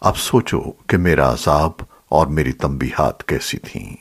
اب سوچو کہ میرا عذاب اور میری تنبیہات کیسی تھیں۔